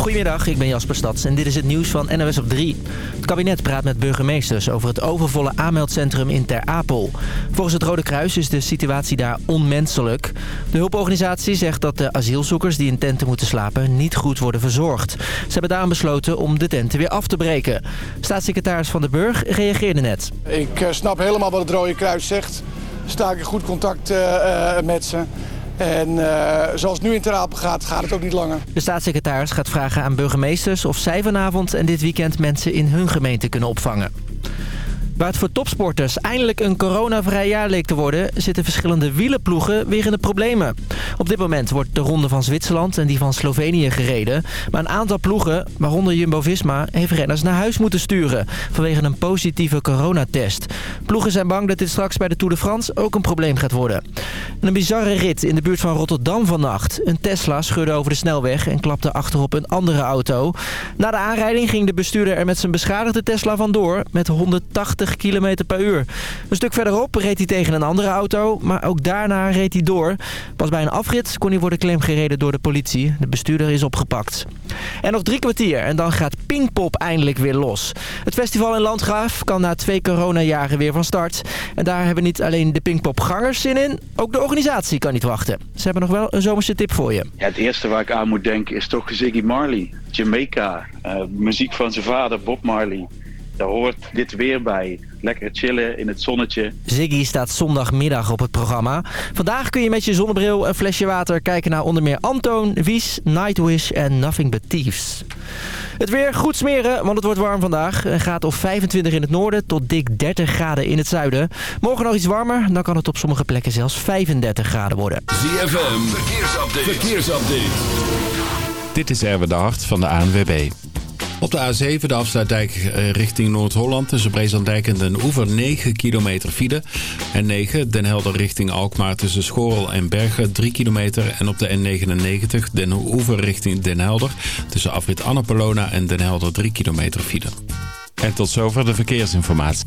Goedemiddag, ik ben Jasper Stads en dit is het nieuws van NOS op 3. Het kabinet praat met burgemeesters over het overvolle aanmeldcentrum in Ter Apel. Volgens het Rode Kruis is de situatie daar onmenselijk. De hulporganisatie zegt dat de asielzoekers die in tenten moeten slapen niet goed worden verzorgd. Ze hebben daarom besloten om de tenten weer af te breken. Staatssecretaris Van den Burg reageerde net. Ik eh, snap helemaal wat het Rode Kruis zegt. Sta ik in goed contact uh, met ze. En uh, zoals nu in Ter Apel gaat, gaat het ook niet langer. De staatssecretaris gaat vragen aan burgemeesters of zij vanavond en dit weekend mensen in hun gemeente kunnen opvangen. Waar het voor topsporters eindelijk een coronavrij jaar leek te worden... zitten verschillende wielenploegen weer in de problemen. Op dit moment wordt de ronde van Zwitserland en die van Slovenië gereden. Maar een aantal ploegen, waaronder Jumbo-Visma... heeft renners naar huis moeten sturen... vanwege een positieve coronatest. Ploegen zijn bang dat dit straks bij de Tour de France ook een probleem gaat worden. een bizarre rit in de buurt van Rotterdam vannacht. Een Tesla scheurde over de snelweg en klapte achterop een andere auto. Na de aanrijding ging de bestuurder er met zijn beschadigde Tesla vandoor... met 180 km per uur. Een stuk verderop reed hij tegen een andere auto, maar ook daarna reed hij door. Pas bij een afrit kon hij worden klemgereden door de politie. De bestuurder is opgepakt. En nog drie kwartier en dan gaat Pinkpop eindelijk weer los. Het festival in Landgraaf kan na twee coronajaren weer van start. En daar hebben niet alleen de Pinkpop-gangers zin in, ook de organisatie kan niet wachten. Ze hebben nog wel een zomerse tip voor je. Ja, het eerste waar ik aan moet denken is toch Ziggy Marley. Jamaica, uh, muziek van zijn vader Bob Marley. Daar hoort dit weer bij. Lekker chillen in het zonnetje. Ziggy staat zondagmiddag op het programma. Vandaag kun je met je zonnebril en flesje water kijken naar onder meer Antoon, Wies, Nightwish en Nothing But Thieves. Het weer goed smeren, want het wordt warm vandaag. Het gaat op 25 in het noorden tot dik 30 graden in het zuiden. Morgen nog iets warmer, dan kan het op sommige plekken zelfs 35 graden worden. ZFM, verkeersupdate. verkeersupdate. Dit is Erwin de Hart van de ANWB. Op de A7, de afsluitdijk eh, richting Noord-Holland... tussen Brezandijk en Den Oever 9 kilometer file. En 9, Den Helder richting Alkmaar tussen Schorel en Bergen 3 kilometer. En op de N99, Den Oever richting Den Helder... tussen afrit Annapolona en Den Helder 3 kilometer file. En tot zover de verkeersinformatie.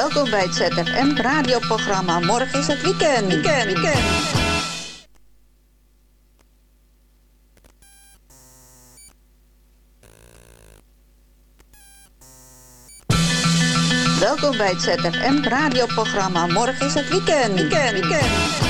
Welkom bij het ZFM radioprogramma. Morgen is het weekend. Weekend, weekend. Welkom bij het ZFM radioprogramma. Morgen is het weekend. Weekend, weekend.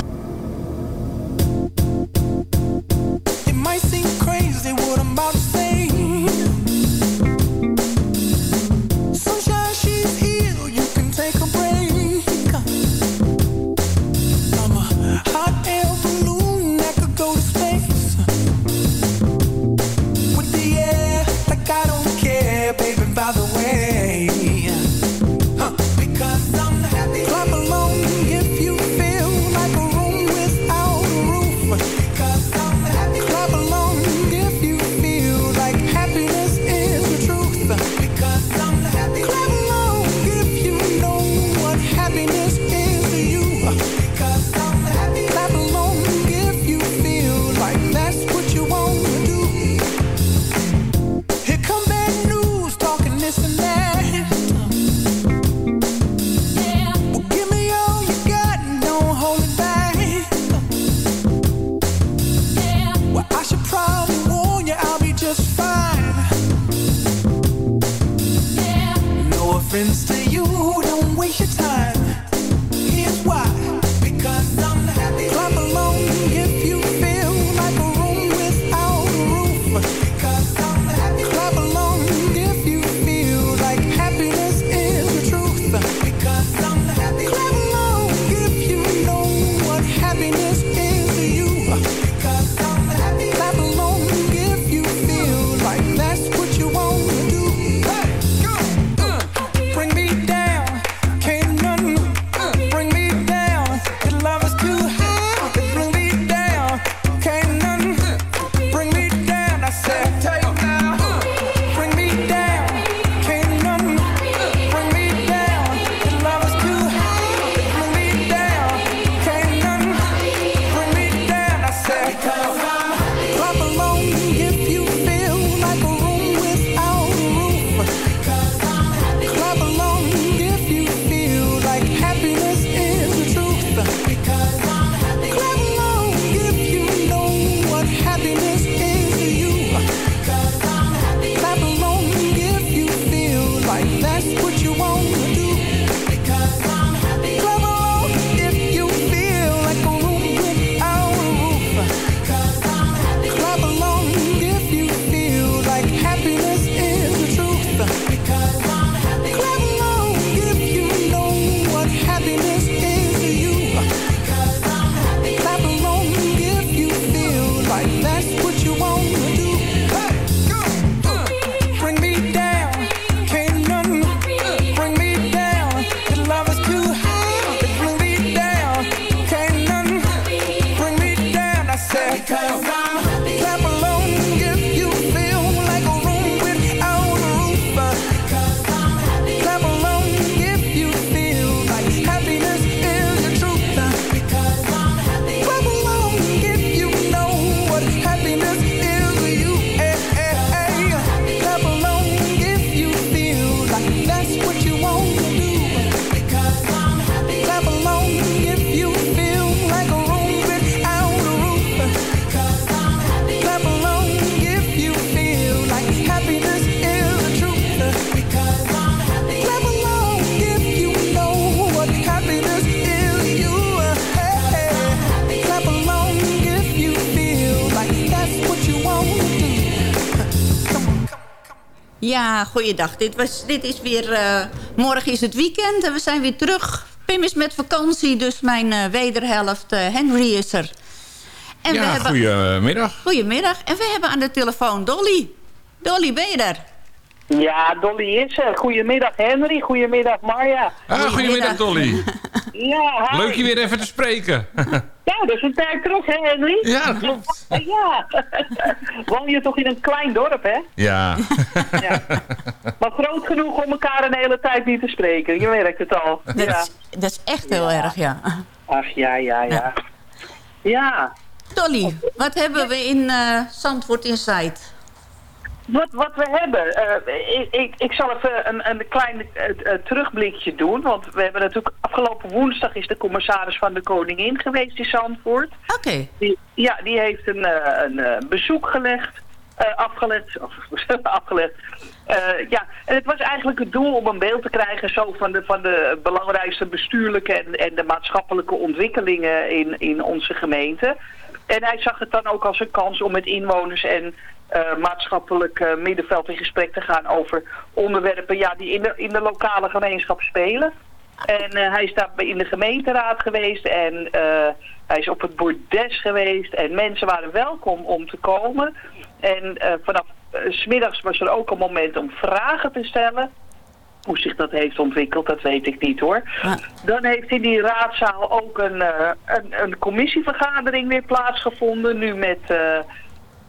Ja, goeiedag. Dit, was, dit is weer... eh, morgen is het weekend en we zijn weer terug. Pim is met vakantie, dus mijn eh, wederhelft eh, Henry is er. En ja, goedemiddag. Goedemiddag. En we hebben aan de telefoon Dolly. Dolly, ben je daar? Ja, Dolly is er. Goedemiddag Henry, goedemiddag Marja. Ah, goedemiddag Dolly. Ja, hi. Leuk je weer even te spreken. Ja, dat is een tijd terug hè Henry? Ja, dat klopt. Ja. Woon je toch in een klein dorp hè? Ja. Maar groot genoeg om elkaar een hele tijd niet te spreken. Je merkt het al. Dat, Ja. is, dat is echt heel erg, ja. Ach ja, ja, ja. Ja. Dolly, wat hebben we in eh Zandvoort Insight? Wat, wat we hebben, eh, ik, ik, ik zal even een, een klein eh, eh, terugblikje doen. Want we hebben natuurlijk afgelopen woensdag is de commissaris van de Koningin geweest in Zandvoort. Oké. Ja, die heeft een, een bezoek gelegd, afgelegd, of, afgelegd. Ja, en het was eigenlijk het doel om een beeld te krijgen zo van de, van de belangrijkste bestuurlijke en, en de maatschappelijke ontwikkelingen in, in onze gemeente. En hij zag het dan ook als een kans om met inwoners en maatschappelijk eh, middenveld in gesprek te gaan over onderwerpen ja, die in de, in de lokale gemeenschap spelen. En eh, hij is daar in de gemeenteraad geweest en eh, hij is op het bordes geweest. En mensen waren welkom om te komen. En eh, vanaf eh, smiddags was er ook een moment om vragen te stellen. Hoe zich dat heeft ontwikkeld, dat weet ik niet hoor. Dan heeft in die raadzaal ook een, eh, een, een commissievergadering weer plaatsgevonden. Nu met, eh,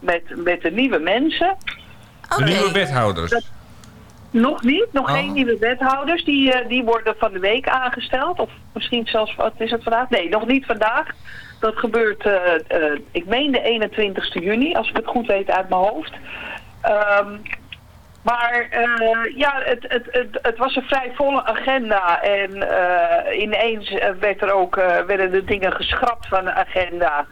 met, met de nieuwe mensen. De nieuwe wethouders. Dat- nog niet, nog Oh. geen nieuwe wethouders. Die, eh, die worden van de week aangesteld. Of misschien zelfs, wat is het vandaag? Nee, nog niet vandaag. Dat gebeurt, eh, eh, ik meen de 21ste juni, als ik het goed weet uit mijn hoofd. Ehm, maar eh, ja, het, het, het, het was een vrij volle agenda. En eh, ineens werd er ook, eh, werden de dingen geschrapt van de agenda.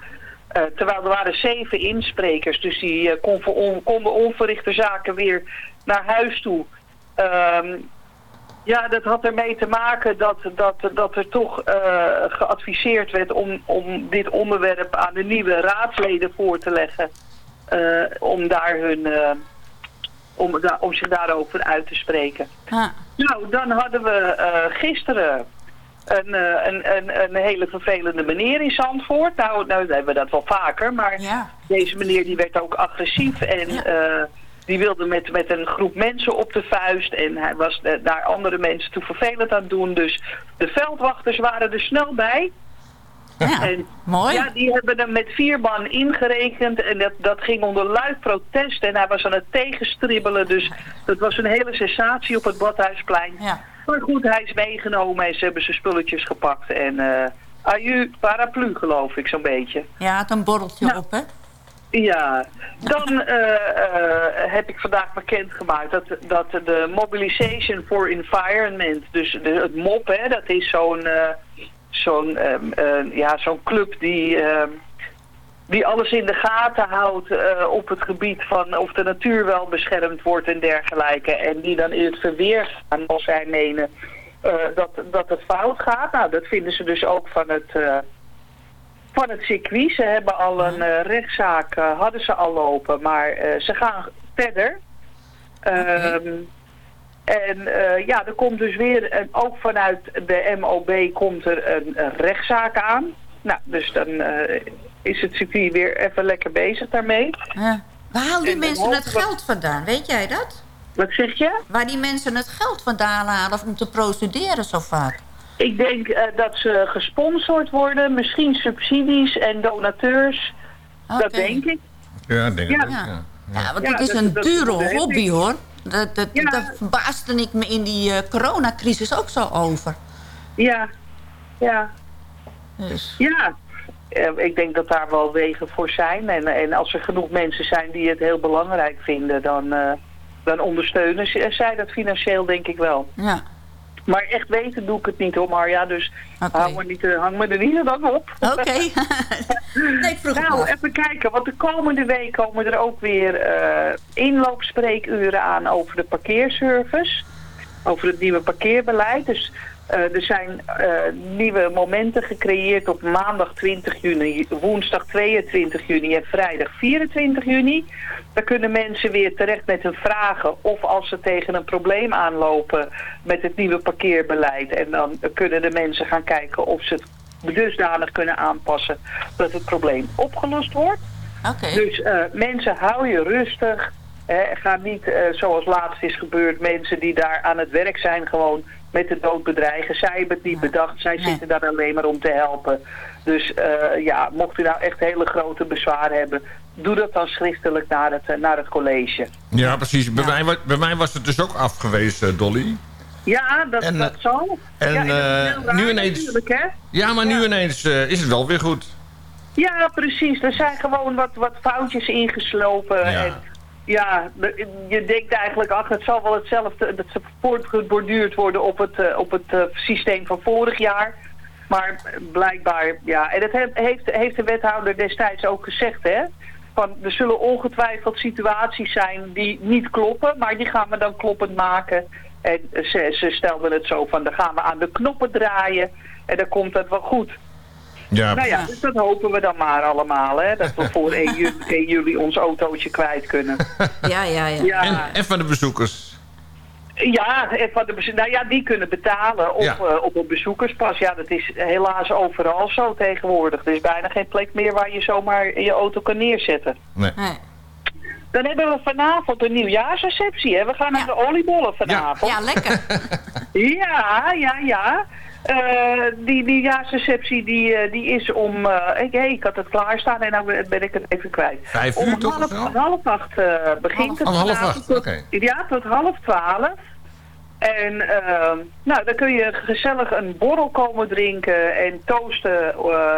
Eh, terwijl er waren zeven insprekers, dus die eh, kon on- konden onverrichte zaken weer naar huis toe. Ehm, ja, dat had ermee te maken dat, dat, dat er toch eh, geadviseerd werd om, om dit onderwerp aan de nieuwe raadsleden voor te leggen. om, daar hun, om, om zich daarover uit te spreken. Nou, dan hadden we gisteren een, eh, een, een, een hele vervelende meneer in Zandvoort. Nou, nou hebben we dat wel vaker, maar deze meneer die werd ook agressief en eh, die wilde met, met een groep mensen op de vuist en hij was eh, naar andere mensen toe vervelend aan doen. Dus de veldwachters waren er snel bij. en, mooi. Ja, die hebben hem met vier man ingerekend en dat, dat ging onder luid protest en hij was aan het tegenstribbelen. Dus dat was een hele sensatie op het Badhuisplein. Maar goed, hij is meegenomen en ze hebben zijn spulletjes gepakt. En aju, paraplu geloof ik zo'n beetje. Ja, het een borreltje op, hè? Ja, dan eh, eh, heb ik vandaag bekendgemaakt dat, dat de Mobilization for Environment, dus de, het MOP, hè, dat is zo'n zo'n ehm, eh, ja, zo'n club die, ehm, die alles in de gaten houdt eh, op het gebied van of de natuur wel beschermd wordt en dergelijke. En die dan in het verweer gaan als zij menen eh, dat, dat het fout gaat. Nou, dat vinden ze dus ook van het... eh, van het circuit. Ze hebben al een rechtszaak, hadden ze al lopen, maar ze gaan verder. Ehm, En eh, ja, er komt dus weer, en ook vanuit de MOB komt er een, een rechtszaak aan. Nou, dus dan eh, is het circuit weer even lekker bezig daarmee. Ja. Waar halen die En mensen het geld vandaan? Weet jij dat? Wat zeg je? Waar die mensen het geld vandaan halen om te procederen zo vaak? Ik denk eh, dat ze gesponsord worden, misschien subsidies en donateurs. Dat denk ik. Ja, ik denk Ja. ook, Ja. ja. Ja, want Ja, het is dat- een dat- dure hobby, ik. hoor. Dat, dat, Daar verbaasde ik me in die eh, coronacrisis ook zo over. Ja, ja. Dus. Ja, Eh, ik denk dat daar wel wegen voor zijn. En, en als er genoeg mensen zijn die het heel belangrijk vinden, dan, eh, dan ondersteunen zij dat financieel denk ik wel. Ja. Maar echt weten doe ik het niet hoor Marja, dus hou me niet, eh, hang me er niet dan op. Oké. nee, nou, even kijken, want de komende week komen er ook weer eh, inloopspreekuren aan over de parkeerservice. Over het nieuwe parkeerbeleid. Dus er zijn eh, nieuwe momenten gecreëerd op maandag 20 juni, woensdag 22 juni en vrijdag 24 juni. Daar kunnen mensen weer terecht met hun vragen of als ze tegen een probleem aanlopen met het nieuwe parkeerbeleid. En dan kunnen de mensen gaan kijken of ze het dusdanig kunnen aanpassen dat het probleem opgelost wordt. Dus eh, mensen, hou je rustig. Hè, ga niet, eh, zoals laatst is gebeurd, mensen die daar aan het werk zijn gewoon met de dood bedreigen. Zij hebben het niet bedacht, zij zitten daar alleen maar om te helpen. Dus eh, ja, mocht u nou echt hele grote bezwaar hebben, doe dat dan schriftelijk naar het, eh, naar het college. Ja, precies. Bij, mij, bij mij was het dus ook afgewezen, Dolly. Ja, dat, En, dat zal. en, ja, eh, raar nu ineens- hè? Ja, maar nu ineens is het wel weer goed. Ja, precies. Er zijn gewoon wat, wat foutjes ingeslopen. Ja. En ja, je denkt eigenlijk, ach, het zal wel hetzelfde, dat ze voortgeborduurd worden op het, eh, op het eh, systeem van vorig jaar. Maar blijkbaar, ja, en dat he- heeft, heeft de wethouder destijds ook gezegd, hè. Van, er zullen ongetwijfeld situaties zijn die niet kloppen, maar die gaan we dan kloppend maken. En ze, ze stelden het zo van, dan gaan we aan de knoppen draaien en dan komt het wel goed. Ja, Nou ja, dus dat hopen we dan maar allemaal, hè. Dat we voor 1 juli, 1 juli ons autootje kwijt kunnen. Ja, ja, ja. Ja, En, en van de bezoekers. ja, en van de, nou ja die kunnen betalen op, Ja. eh, op een bezoekerspas. Ja, dat is helaas overal zo tegenwoordig. Er is bijna geen plek meer waar je zomaar je auto kan neerzetten. Nee. Nee. Dan hebben we vanavond een nieuwjaarsreceptie, hè. We gaan naar de oliebollen vanavond. Ja, lekker. Ja, ja, ja. Eh, die nieuwjaarsreceptie die, eh, die is om... eh, ik, hey, ik had het klaarstaan en nou ben ik het even kwijt. Vijf uur om toch half, half acht eh, begint het. Oh, half acht, oké. Ja, tot half twaalf. En eh, nou, dan kun je gezellig een borrel komen drinken en toasten... eh,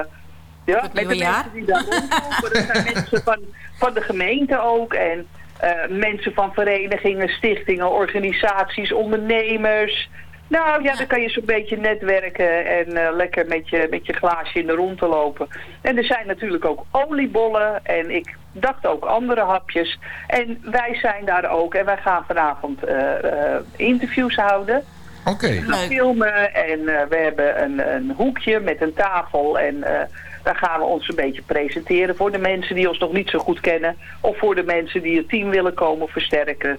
ja, met de mensen die daar rondlopen. Dat zijn mensen van, van de gemeente ook. En eh, mensen van verenigingen, stichtingen, organisaties, ondernemers. Nou ja, dan kan je zo'n beetje netwerken en eh, lekker met je, met je glaasje in de rondte lopen. En er zijn natuurlijk ook oliebollen en ik dacht ook andere hapjes. En wij zijn daar ook en wij gaan vanavond eh, eh, interviews houden. Oké. We gaan filmen en eh, we hebben een, een hoekje met een tafel en eh, daar gaan we ons een beetje presenteren voor de mensen die ons nog niet zo goed kennen of voor de mensen die het team willen komen versterken.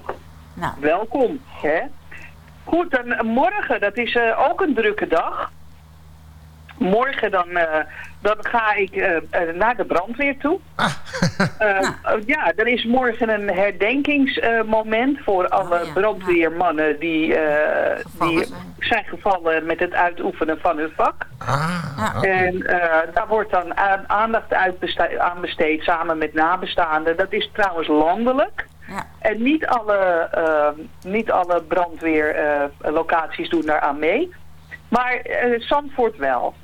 Nou. Welkom. Hè? Goed, dan morgen, dat is eh, ook een drukke dag. Morgen dan, eh, dan ga ik eh, naar de brandweer toe. Eh, eh, ja, er is morgen een herdenkingsmoment voor alle Oh, ja. brandweermannen die, eh, Gevallen die zijn. zijn gevallen met het uitoefenen van hun vak. Ah, En eh, daar wordt dan aandacht aan besteed samen met nabestaanden. Dat is trouwens landelijk. Ja. En niet alle, uh, niet alle brandweerlocaties doen daar aan mee. Maar eh, Zandvoort wel.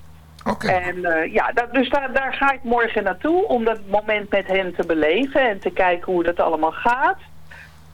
Oké. En eh, ja, dat, dus daar, daar ga ik morgen naartoe om dat moment met hen te beleven en te kijken hoe dat allemaal gaat.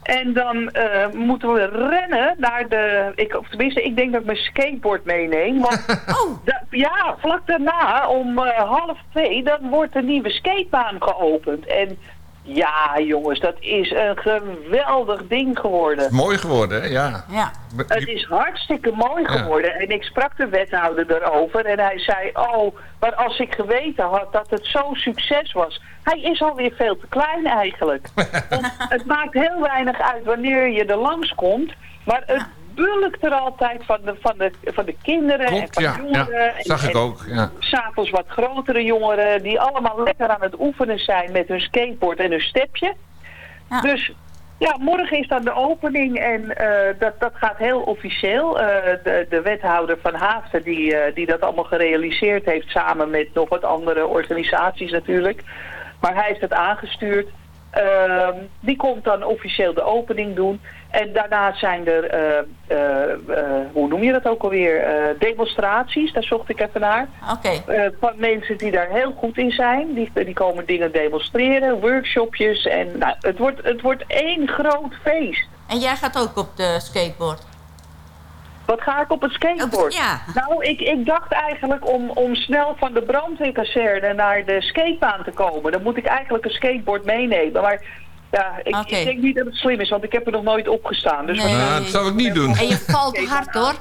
En dan eh, moeten we rennen naar de... Ik, of tenminste, ik denk dat ik mijn skateboard meeneem. Want Oh, da- ja, vlak daarna om eh, half twee, dan wordt de nieuwe skatebaan geopend. En ja, jongens, dat is een geweldig ding geworden. Mooi geworden, hè? Ja. ja. Het is hartstikke mooi Ja. geworden. En ik sprak de wethouder erover. En hij zei, oh, maar als ik geweten had dat het zo'n succes was. Hij is alweer veel te klein eigenlijk. Want het maakt heel weinig uit wanneer je er langskomt. Maar het bulkt er altijd van de, van de, van de kinderen en van ja. jongeren. ja. En- Zag ik ook, ja. S'avonds wat grotere jongeren die allemaal lekker aan het oefenen zijn met hun skateboard en hun stepje. Ja. Dus ja, morgen is dan de opening en eh, dat, dat gaat heel officieel. Eh, de, de wethouder van Haafden die, eh, die dat allemaal gerealiseerd heeft samen met nog wat andere organisaties natuurlijk. Maar hij heeft het aangestuurd. Ehm, die komt dan officieel de opening doen. En daarna zijn er, eh, eh, eh, hoe noem je dat ook alweer, demonstraties. Daar zocht ik even naar. Oké. Van mensen die daar heel goed in zijn. Die, die komen dingen demonstreren, workshopjes. En nou, het, wordt, het wordt één groot feest. En jij gaat ook op de skateboard? Wat ga ik op het skateboard? Ja. Nou, ik, ik dacht eigenlijk om, om snel van de brandweerkazerne naar de skatebaan te komen. Dan moet ik eigenlijk een skateboard meenemen. Maar ja, ik, denk niet dat het slim is, want ik heb er nog nooit op gestaan. Dus Nee. Nou, dat zou ik niet doen. En je valt hard hoor.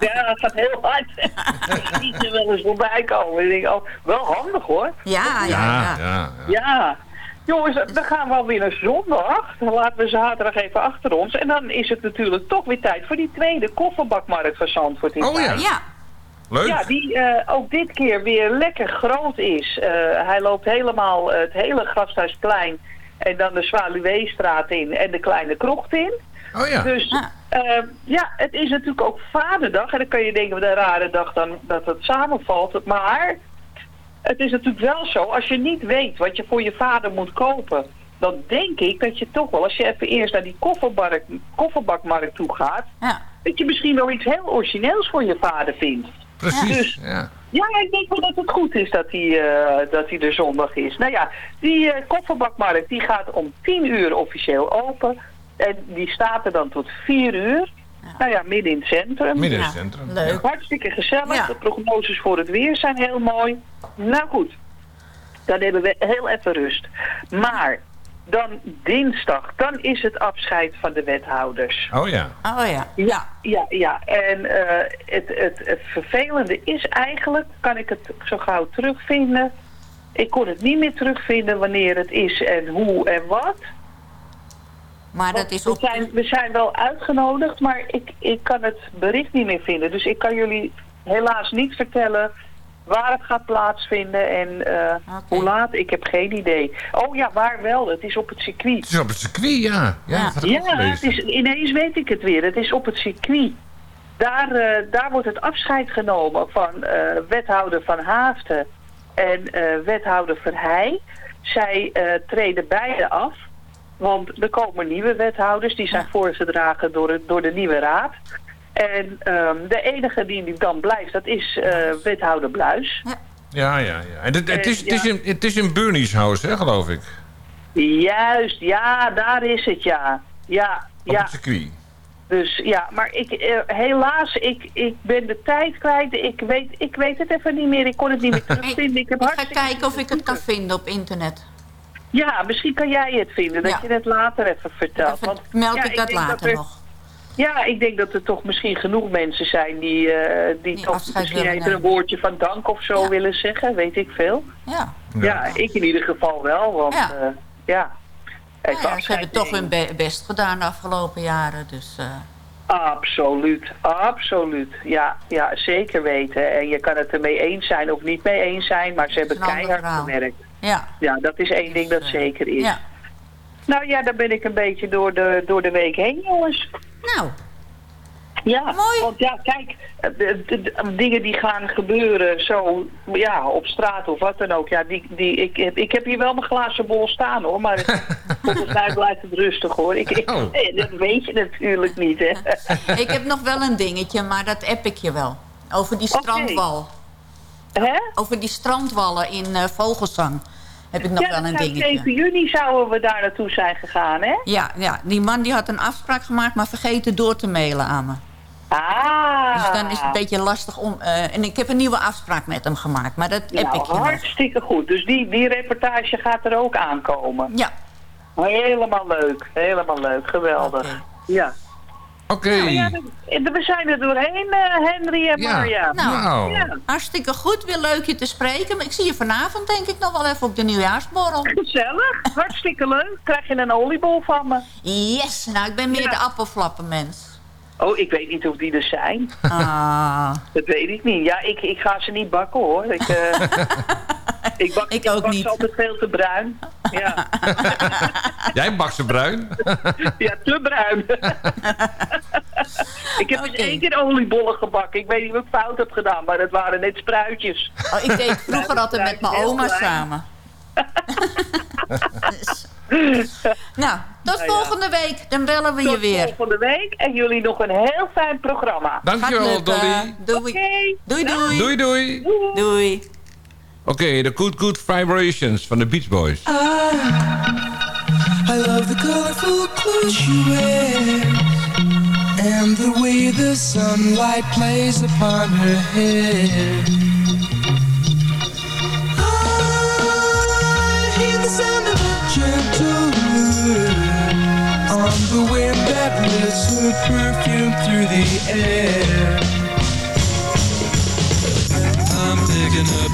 ja, dat gaat heel hard. Ik zie er wel eens voorbij komen. Ik denk, oh, wel handig hoor. Ja, ja, ja. Ja. Jongens, dan gaan we alweer naar zondag. Dan laten we zaterdag even achter ons. En dan is het natuurlijk toch weer tijd voor die tweede kofferbakmarkt van Zandvoort. in Oh ja. Ja, Leuk. Ja, die eh, ook dit keer weer lekker groot is. Eh, hij loopt helemaal eh, het hele Gasthuisplein en dan de Zwaluweestraat in en de Kleine Krocht in. Oh ja. Dus eh, ja, het is natuurlijk ook vaderdag. En dan kan je denken, wat een rare dag dan dat het samenvalt. Maar het is natuurlijk wel zo, als je niet weet wat je voor je vader moet kopen... dan denk ik dat je toch wel, als je even eerst naar die kofferbakmarkt toe gaat... ja. dat je misschien wel iets heel origineels voor je vader vindt. Precies. Dus- Ja. Ja, ik denk wel dat het goed is dat hij, eh, dat hij er zondag is. Nou ja, die eh, kofferbakmarkt die gaat om 10 uur officieel open. En die staat er dan tot 4 uur. Nou ja, midden in het centrum. Midden in het centrum. Leuk. Hartstikke gezellig. Ja. De prognoses voor het weer zijn heel mooi. Nou goed, dan hebben we heel even rust. Maar dan dinsdag, dan is het afscheid van de wethouders. Oh ja. Oh ja. Ja, ja, ja. En eh, het, het, het vervelende is eigenlijk, kan ik het zo gauw terugvinden. Ik kon het niet meer terugvinden wanneer het is en hoe en wat. Maar dat is we, zijn, we zijn wel uitgenodigd, maar ik, ik kan het bericht niet meer vinden. Dus ik kan jullie helaas niet vertellen waar het gaat plaatsvinden en eh, hoe laat. Ik heb geen idee. Oh ja, waar wel. Het is op het circuit. Het is op het circuit, ja. Ja, Ja, het is, ineens weet ik het weer. Het is op het circuit. Daar, eh, daar wordt het afscheid genomen van eh, wethouder Van Haafden en eh, wethouder Verheij. Zij eh, treden beide af. Want er komen nieuwe wethouders. Die zijn voorgedragen door, het, door de nieuwe raad. En ehm, de enige die nu dan blijft, dat is eh, wethouder Bluis. Ja, ja, ja. En het, het, is, het, is Ja. in, het is in Bernie's House, hè, geloof ik. Juist, ja, daar is het, ja. Ja, Op ja. het circuit. Dus ja, maar ik, eh, helaas, ik, ik ben de tijd kwijt. Ik weet, ik weet het even niet meer. Ik kon het niet meer terugvinden. Ik, heb Ik ga kijken of ik het kan vinden op internet. Ja, misschien kan jij het vinden. Dat Ja. je het later even vertelt. Want, Meld ja, ik dat later er- nog. Ja, ik denk dat er toch misschien genoeg mensen zijn die, eh, die, toch misschien even een woordje van dank of zo willen zeggen. Weet ik veel. Ja. Ja, ik in ieder geval wel. Want Ja. ja, ja. Even Nou ja, ze hebben toch hun be- best gedaan de afgelopen jaren. Dus eh, Absoluut, absoluut. Ja, ja, zeker weten. En je kan het ermee eens zijn of niet mee eens zijn, maar ze hebben keihard verhaal. gewerkt. Ja. Ja, dat is één ding dat zeker is. ja. Nou ja, dan ben ik een beetje door de, door de week heen, jongens. Nou, Ja, Mooi. want ja, kijk, eh, de, de- de dingen die gaan gebeuren zo, ja, op straat of wat dan ook. Ja, die, die, ik, heb- ik heb hier wel mijn glazen bol staan hoor, maar volgens mij blijft het rustig hoor. Ik, ik- Oh. eh, dat weet je natuurlijk niet, hè. ik heb nog wel een dingetje, maar dat app ik je wel. Over die strandwal. Hè? Over die strandwallen in eh, Vogelsang heb ik nog ja, wel een dingetje. 7 juni zouden we daar naartoe zijn gegaan, hè? Ja, ja, die man die had een afspraak gemaakt, maar vergeten door te mailen aan me. Ah. Dus dan is het een beetje lastig om... eh, en ik heb een nieuwe afspraak met hem gemaakt, maar dat heb nou, ik je nog. hartstikke goed. Dus die, die reportage gaat er ook aankomen. Ja, Helemaal leuk, helemaal leuk, geweldig. Ja. Oké. Nou ja, we we zijn er doorheen, eh, Henry en Ja. Marja. nou, Nou. Ja, hartstikke goed. Weer leuk je te spreken. Maar ik zie je vanavond denk ik nog wel even op de nieuwjaarsborrel. gezellig, hartstikke leuk. Krijg je een oliebol van me? Yes, nou ik ben meer Ja. de appelflappenmens. Oh, ik weet niet of die er zijn. Ah, Dat weet ik niet. Ja, ik, ik ga ze niet bakken hoor. Ik, eh, ik bak, Ik ook bak niet. ze altijd veel te bruin. Ja, Jij bakt ze bruin? ja te bruin. ik heb eens Oké. één keer oliebollen gebakken. Ik weet niet wat ik fout heb gedaan, maar het waren net spruitjes. oh, ik deed vroeger altijd met mijn oma klein. samen. Dus- Nou, tot Nou ja. volgende week. Dan bellen we je Tot weer. volgende week en jullie nog een heel fijn programma. Dankjewel. Dolly. Doei. Doei, doei. Doei, doei. Doei. Oké, de Good Good Vibrations van de Beach Boys. I love the colorful clothes she wears and the way the sunlight plays upon her hair. Her perfume through the air. I'm picking up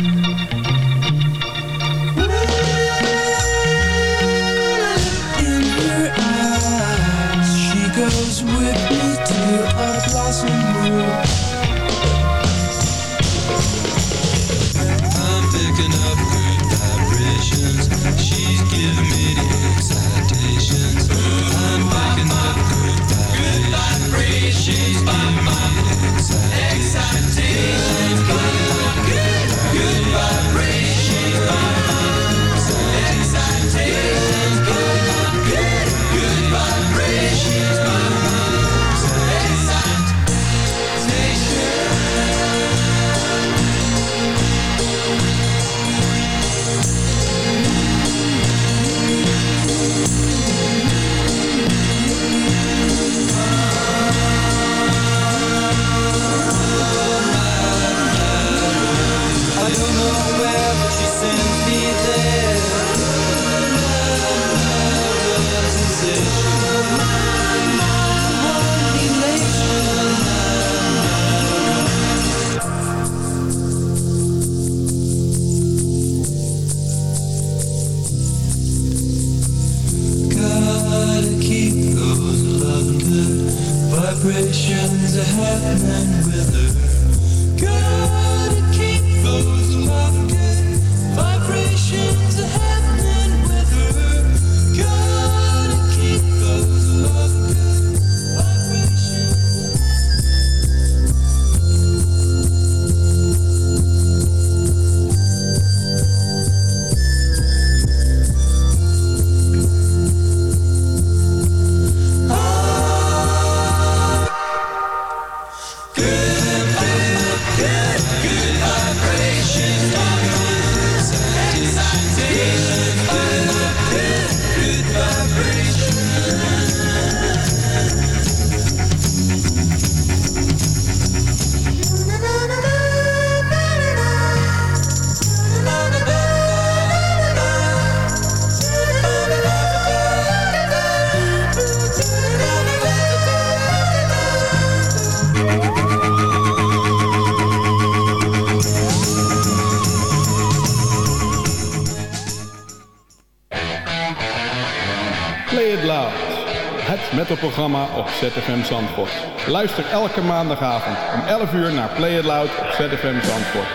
ZFM Zandvoort. Luister elke maandagavond om 11 uur naar Play It Loud op ZFM Zandvoort.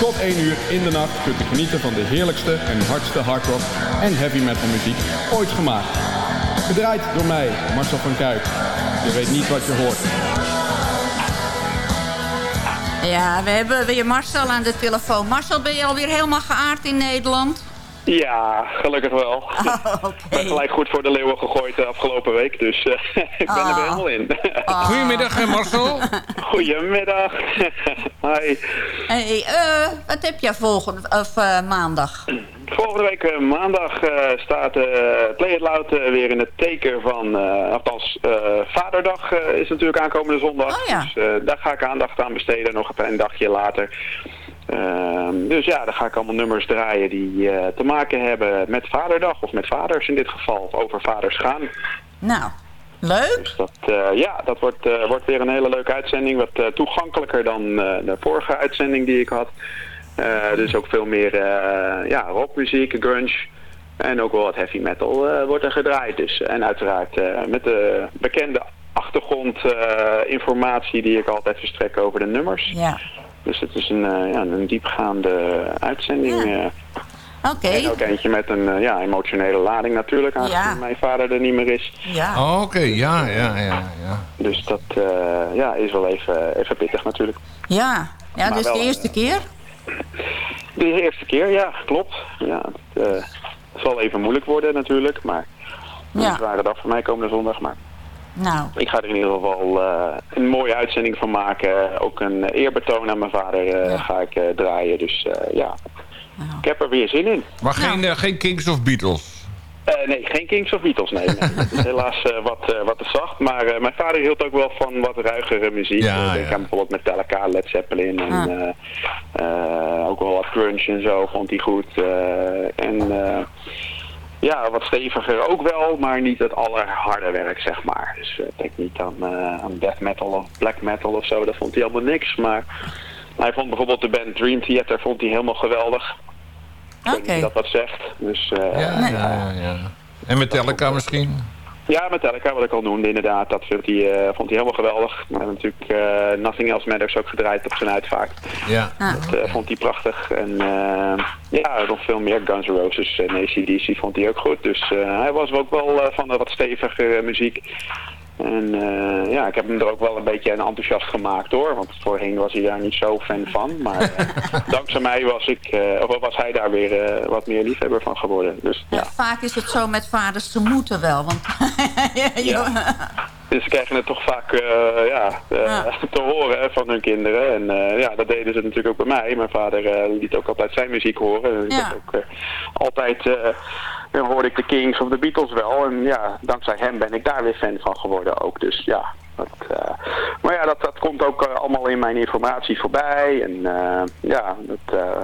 Tot 1 uur in de nacht kunt u genieten van de heerlijkste en hardste hardrock en heavy metal muziek ooit gemaakt. Gedraaid door mij, Marcel van Kuijk. Je weet niet wat je hoort. Ja, we hebben weer Marcel aan de telefoon. Marcel, ben je alweer helemaal geaard in Nederland? Ja, gelukkig wel. Ik ben gelijk goed voor de leeuwen gegooid de afgelopen week, dus eh, ik ben er Ah. weer helemaal in. Goedemiddag, hè, Marcel. Goedemiddag. Hi. Hey, eh, wat heb jij volgende, of eh, maandag? Volgende week maandag eh, staat eh Play It Loud weer in het teken van, eh althans eh, Vaderdag eh, is natuurlijk aankomende zondag. Oh ja. Dus eh, daar ga ik aandacht aan besteden, nog een dagje later. Ehm, dus ja, dan ga ik allemaal nummers draaien die eh, te maken hebben met Vaderdag, of met vaders in dit geval, of over vaders gaan. Nou, leuk. Dus dat, eh, ja, dat wordt, eh, wordt weer een hele leuke uitzending. Wat toegankelijker dan de vorige uitzending die ik had. Dus ook veel meer ja, rockmuziek, grunge. En ook wel wat heavy metal wordt er gedraaid. Dus, en uiteraard met de bekende achtergrondinformatie die ik altijd verstrek over de nummers. Ja. Dus het is een, eh, ja, een diepgaande uitzending. eh. Oké. En ook eentje met een eh, ja, emotionele lading natuurlijk, aangezien Ja. mijn vader er niet meer is. Ja. Oké, ja, ja, ja, ja. Dus dat eh, ja, is wel even, even pittig natuurlijk. Ja, ja Maar dus wel, de eerste keer? De eerste keer, ja, klopt. Ja, het, eh, zal even moeilijk worden natuurlijk, maar Ja. ja. een zware dag voor mij komende zondag. Maar Nou, ik ga er in ieder geval eh, een mooie uitzending van maken. Ook een eerbetoon aan mijn vader eh, ga ik eh, draaien. Dus eh, ja, ik heb er weer zin in. Maar geen, eh, geen Kings of Beatles? Eh, nee, geen Kings of Beatles, nee. nee. Dat is helaas eh, wat, eh, wat te zacht. Maar eh, mijn vader hield ook wel van wat ruigere muziek. Ja, Eh, Denk ja. aan bijvoorbeeld Metallica, Led Zeppelin en eh, eh, ook wel wat grunge en zo vond hij goed. Eh, en eh, ja, wat steviger ook wel, maar niet het allerharde werk, zeg maar. Dus eh, denk niet aan, eh, aan death metal of black metal of zo, dat vond hij helemaal niks. Maar hij vond bijvoorbeeld de band Dream Theater vond hij helemaal geweldig. Ik weet niet of oké. dat wat zegt. Dus, eh, Ja, ja, ja. En Metallica misschien? Ja, Metallica, wat ik al noemde inderdaad, dat vond hij, eh, vond hij helemaal geweldig. Maar natuurlijk eh, Nothing Else Matters ook gedraaid op zijn uitvaart. Ja. Dat eh, vond hij prachtig. En eh, ja, nog veel meer Guns N' Roses en ACDC vond hij ook goed. Dus eh, hij was ook wel van de wat stevige muziek. En eh, ja, ik heb hem er ook wel een beetje enthousiast gemaakt hoor. Want voorheen was hij daar niet zo fan van. Maar eh, dankzij mij was, ik, eh, of was hij daar weer wat meer liefhebber van geworden. Dus ja. Vaak is het zo met vaders, ze moeten wel. Want Ja. Dus ze krijgen het toch vaak eh, ja, eh, te horen hè, van hun kinderen. En eh, ja, dat deden ze natuurlijk ook bij mij. Mijn vader eh, liet ook altijd zijn muziek horen. En ik Ja. had ook altijd eh, dan hoorde ik de Kings of de Beatles wel. En ja, dankzij hem ben ik daar weer fan van geworden ook. Dus ja, dat, eh, maar ja, dat, dat komt ook eh, allemaal in mijn informatie voorbij. En eh, ja, het eh,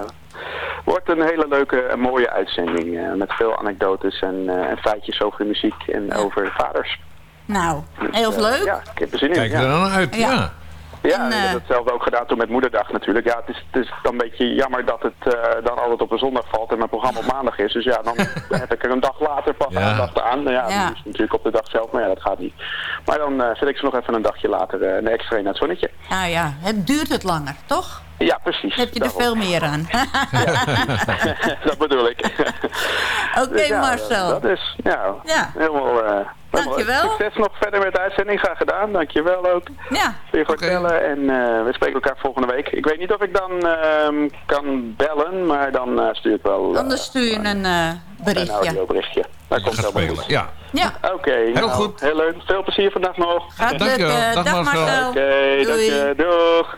wordt een hele leuke en mooie uitzending. eh, met veel anekdotes en, eh, en feitjes over de muziek en over vaders. nou, Dus, heel leuk. ja, ik heb er zin in. Kijk er ja. dan uit, Ja. ja. Ja, En, ik eh, heb hetzelfde ook gedaan toen met moederdag natuurlijk. Ja, het is, het is dan een beetje jammer dat het eh, dan altijd op een zondag valt en mijn programma op maandag is. Dus ja, dan heb ik er een dag later pas Ja. aandacht aan. Nou ja, Ja. is natuurlijk op de dag zelf, maar ja, dat gaat niet. Maar dan eh, zet ik ze nog even een dagje later eh, een extra in het zonnetje. Nou ja, het duurt het langer, toch? Ja, precies. Heb je er Daarom. veel meer aan. dat bedoel ik. Oké, Dus ja, Marcel. Dat is, ja, Ja. helemaal... eh, helemaal Dankjewel. Succes nog verder met de uitzending. Graag gedaan. Dankjewel ook. Ja, Weer goed bellen en eh, we spreken elkaar volgende week. Ik weet niet of ik dan ehm, kan bellen, maar dan eh, stuur ik wel anders stuur je een eh, een berichtje. audioberichtje. Dat komt spelen. goed. Ja. Ja, Oké, Heel nou, goed. Heel leuk. Veel plezier vandaag nog. gaat Dankjewel. lukken. Dag, Dag Marcel. Marcel. Oké, dank Doei. je. Doeg.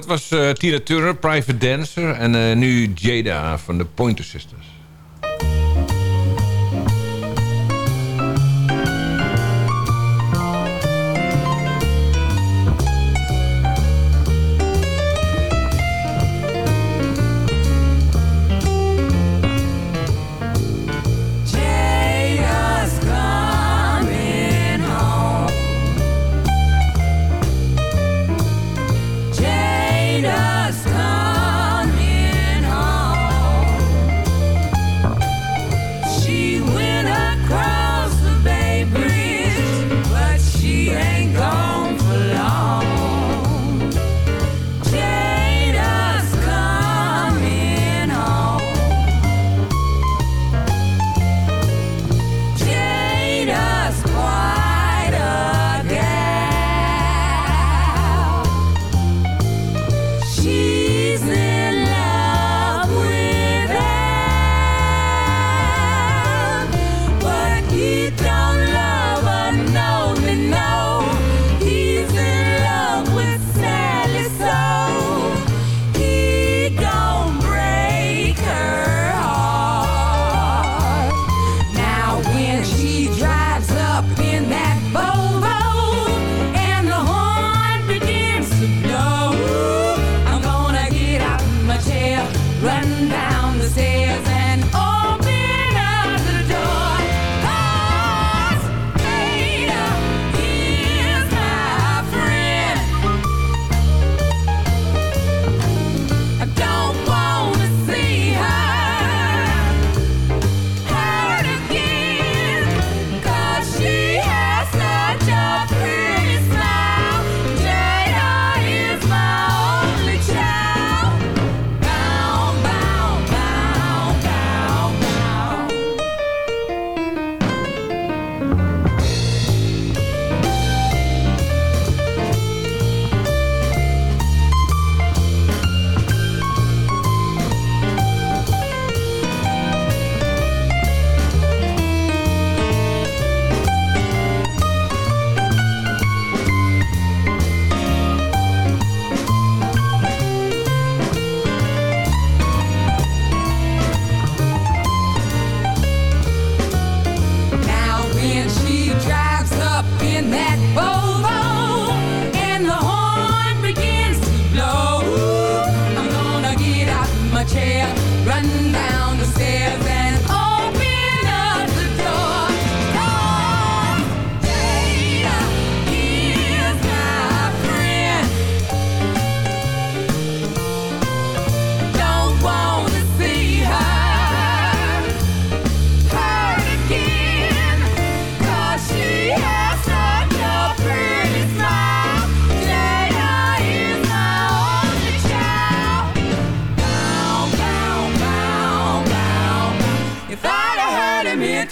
dat was eh, Tina Turner, Private Dancer. En eh, nu Jada van de Pointer Sisters. that boat.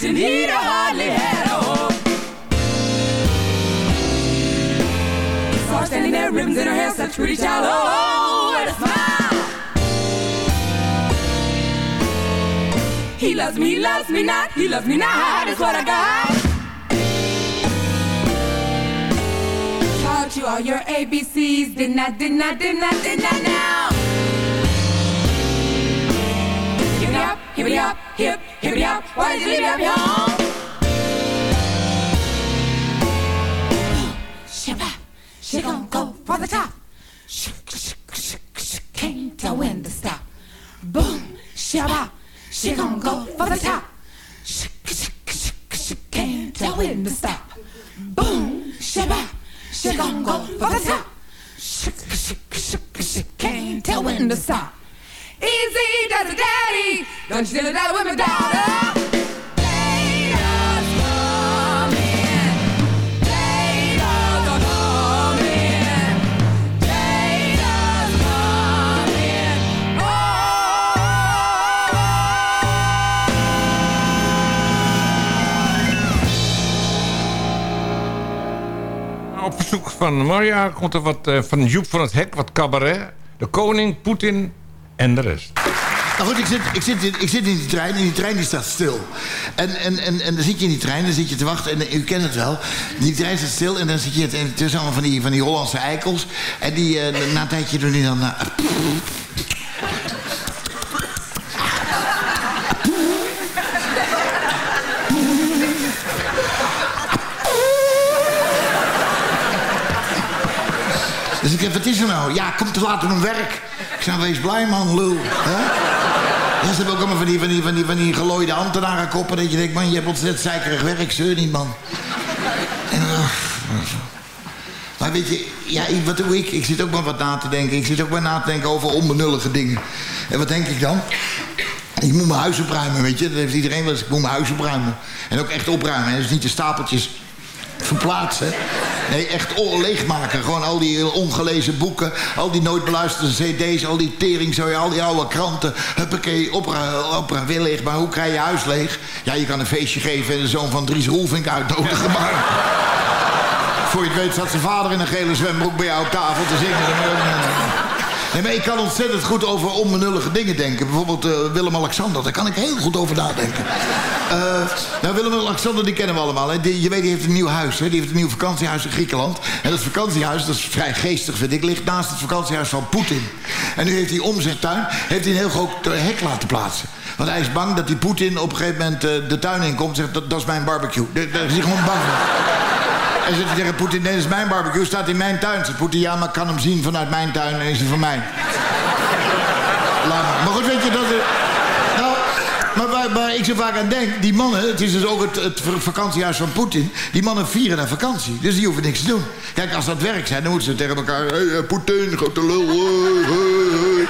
Heard he'd hardly had a hope. Saw her standing there, ribbons in her hair, such pretty child. Oh, what a smile! He loves me, he loves me not. He loves me not. Is what I got. Taught you all your ABCs. Did not, did not, did not, did not now. Give me up, give me up, hip, Keep it up! why is it hippity hop, Shimba, she gon' go for the top. Shuk, shuk, shuk, shuk, can't tell when to stop. Boom, shabba, she gon' go for the top. Shuk, shuk, shuk, shuk, can't tell when to stop. Boom, shabba, she gon' go for the top. Shuk, shuk, shuk, shuk, can't tell when to stop. Easy does it, daddy. Don't you steal a dollar with my daughter. Oh. op zoek van Maria komt er wat uh, van Joep van het Hek, wat cabaret. De koning, Poetin, en de rest. Nou goed, ik zit, ik, zit, in- ik zit in die trein en die trein die staat stil. En, en, en, en dan zit je in die trein, dan zit je te wachten en u kent het wel. Die trein staat stil en dan zit je tussen allemaal van die, van die Hollandse eikels. En die, eh, na een tijdje doen die dan... eh, Dus ik heb, wat is er nou? Ja, kom te laat op mijn werk. Ik zei, wees blij man, lul. Ja, ze hebben ook allemaal van die, van die, van die, van die gelooide ambtenarenkoppen... dat je denkt, man, je hebt ontzettend zeikerig werk, zeur niet, man. En, eh, maar weet je, ja, wat doe ik? Ik zit ook maar wat na te denken. Ik zit ook maar na te denken over onbenullige dingen. En wat denk ik dan? Ik moet mijn huis opruimen, weet je. Dat heeft iedereen wel eens. Ik moet mijn huis opruimen. En ook echt opruimen. Hè. Dus niet de stapeltjes verplaatsen. Nee, echt leegmaken. Gewoon al die ongelezen boeken. Al die nooit beluisterde cd's. Al die tering, zo, al die oude kranten. Huppakee, opruimen, opruimen, weer leeg. Maar hoe krijg je huis leeg? Ja, je kan een feestje geven en de zoon van Dries Roelvink uitnodigen. Maar voor je het weet zat zijn vader in een gele zwembroek bij jou op tafel te zingen. Nee, maar ik kan ontzettend goed over onbenullige dingen denken. Bijvoorbeeld eh, Willem-Alexander, daar kan ik heel goed over nadenken. Eh, nou, Willem-Alexander, die kennen we allemaal. Hè. Die, je weet, die heeft een nieuw huis. Hè. Die heeft een nieuw vakantiehuis in Griekenland. En dat vakantiehuis, dat is vrij geestig, vind ik, ligt naast het vakantiehuis van Poetin. En nu heeft hij om zijn tuin heeft hij een heel groot eh, hek laten plaatsen. Want hij is bang dat die Poetin op een gegeven moment de tuin inkomt en zegt, dat, dat is mijn barbecue. Daar is hij gewoon bang voor. En hij tegen Poetin, dat is mijn barbecue, staat in mijn tuin. Zegt Poetin, ja, maar ik kan hem zien vanuit mijn tuin en is hij van mij. Maar. Goed, weet je, dat is... Nou, maar waar, ik zo vaak aan denk, die mannen, het is dus ook het, het vakantiehuis van Poetin, die mannen vieren naar vakantie. Dus die hoeven niks te doen. Kijk, als dat werk zijn, dan moeten ze tegen elkaar, hé, hey, Poetin, grote lul, hoi, hoi, hoi.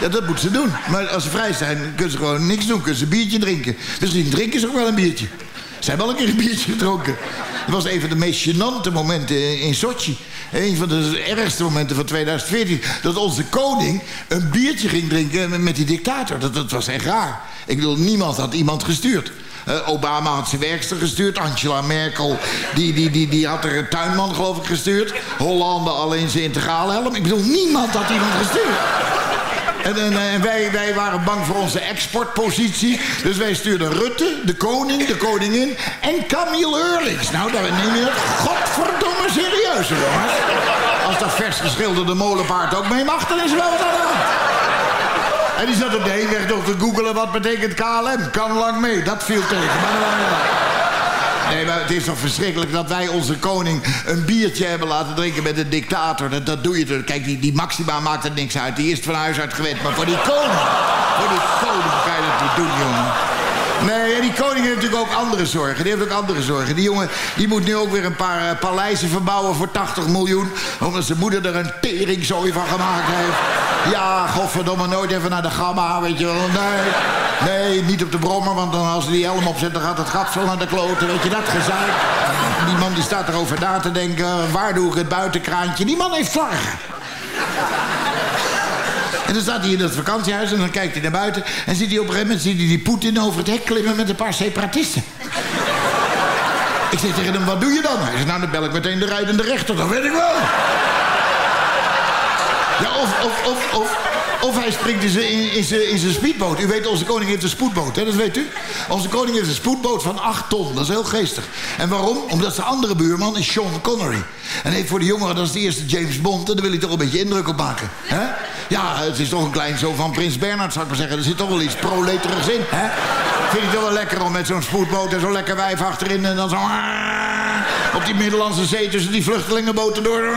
Ja, dat moeten ze doen. Maar als ze vrij zijn, kunnen ze gewoon niks doen. Kunnen ze een biertje drinken. Misschien drinken ze ook wel een biertje. Ze hebben wel een keer een biertje gedronken. Dat was een van de meest gênante momenten in Sochi. Een van de ergste momenten van 2014. Dat onze koning een biertje ging drinken met die dictator. Dat, was echt raar. Ik bedoel, niemand had iemand gestuurd. Eh, Obama had zijn werkster gestuurd. Angela Merkel, die, die, die, die had er een tuinman geloof ik gestuurd. Hollande alleen zijn integrale helm. Ik bedoel, niemand had iemand gestuurd. En, en, wij, wij waren bang voor onze exportpositie. Dus wij stuurden Rutte, de koning, de koningin en Camille Eurlings. Nou, daar neem je het godverdomme serieus, jongens. Als dat vers geschilderde molenpaard ook mee mag, dan is wel wat aan de hand. En die zat op de heenweg nog te googelen wat betekent KLM. Kan lang mee, dat viel tegen. Maar waren- Nee, maar het is toch verschrikkelijk dat wij onze koning een biertje hebben laten drinken met een dictator. Dat, dat doe je toch. Kijk, die, die Maxima maakt er niks uit. Die is van huis uit gewend. Maar voor die koning, voor die koning kan je dat niet doen, jongen. Nee, die koning heeft natuurlijk ook andere zorgen. Die heeft ook andere zorgen. Die jongen die moet nu ook weer een paar eh, paleizen verbouwen voor 80 miljoen. Omdat zijn moeder er een teringzooi van gemaakt heeft. Ja, godverdomme, nooit even naar de gamma, weet je wel. Nee, nee, niet op de brommer, want dan als ze die helm opzet... dan gaat het gat zo naar de kloten, weet je, dat gezeik. Die man die staat erover na te denken. Waar doe ik het buitenkraantje? Die man heeft vlaggen. En dan staat hij in het vakantiehuis en dan kijkt hij naar buiten... en ziet hij op een gegeven moment ziet hij die Poetin over het hek klimmen met een paar separatisten. Ik zeg tegen hem, wat doe je dan? Hij zegt, nou dan bel ik meteen de rijdende rechter, dat weet ik wel. Ja, of, of, of, of, of hij springt in zijn, speedboot. U weet, onze koning heeft een spoedboot, hè? dat weet u. Onze koning heeft een spoedboot van 8 ton, dat is heel geestig. En waarom? Omdat zijn andere buurman is Sean Connery. En heeft voor de jongeren, dat is de eerste James Bond... en daar wil hij toch een beetje indruk op maken. Hè? Ja, het is toch een kleinzoon van Prins Bernhard, zou ik maar zeggen. Er zit toch wel iets proleterigs in, hè? Vind je het wel lekker om met zo'n spoedboot en zo'n lekker wijf achterin... en dan zo... op die Middellandse Zee tussen die vluchtelingenboten door...